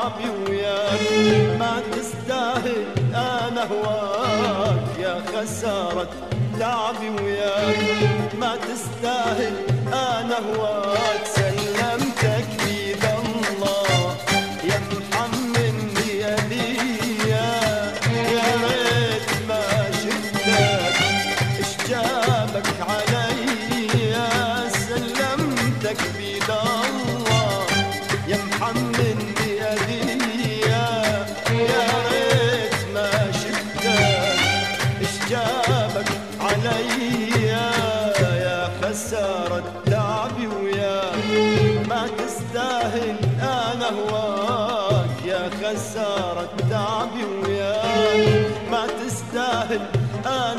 صحابي وياك ما تستاهل أنا هواك يا خسارة تعبي وياك. ما تستاهل أنا هواك. سنة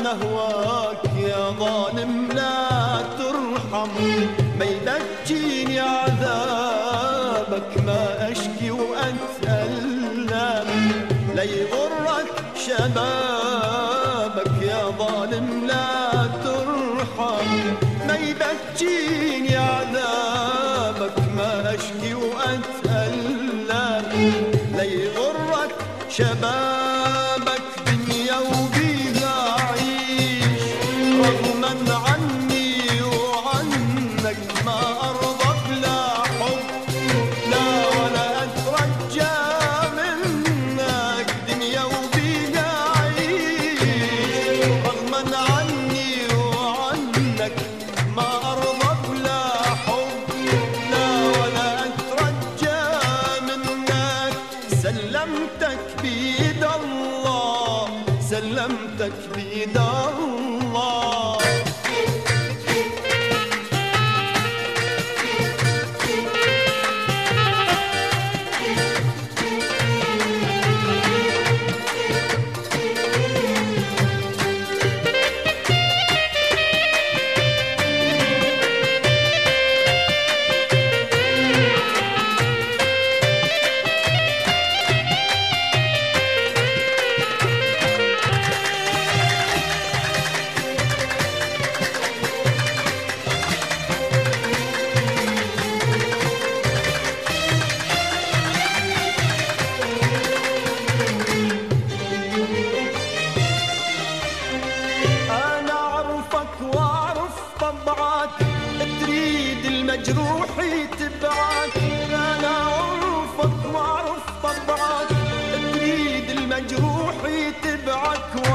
نهواك يا ظالم لا ترحم. ما ينجيني عذابك ما أشكي وأتألم. لا يغرك شبابك يا ظالم لا ترحم. ما ينجيني عذابك ما أشكي وأتألم. لا يغرك شبابك سلمتك في بعك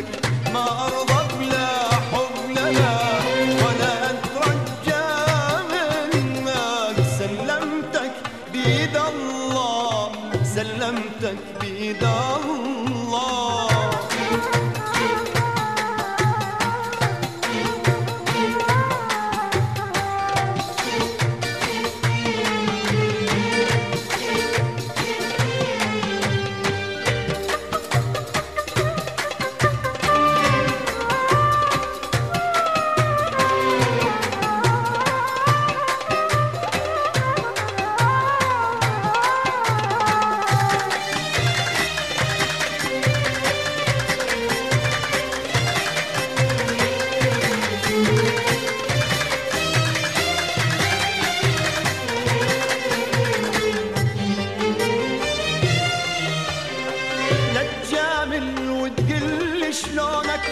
لك شلونك؟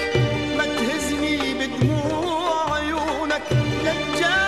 ما تهزني بدموع عيونك. لا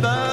bird.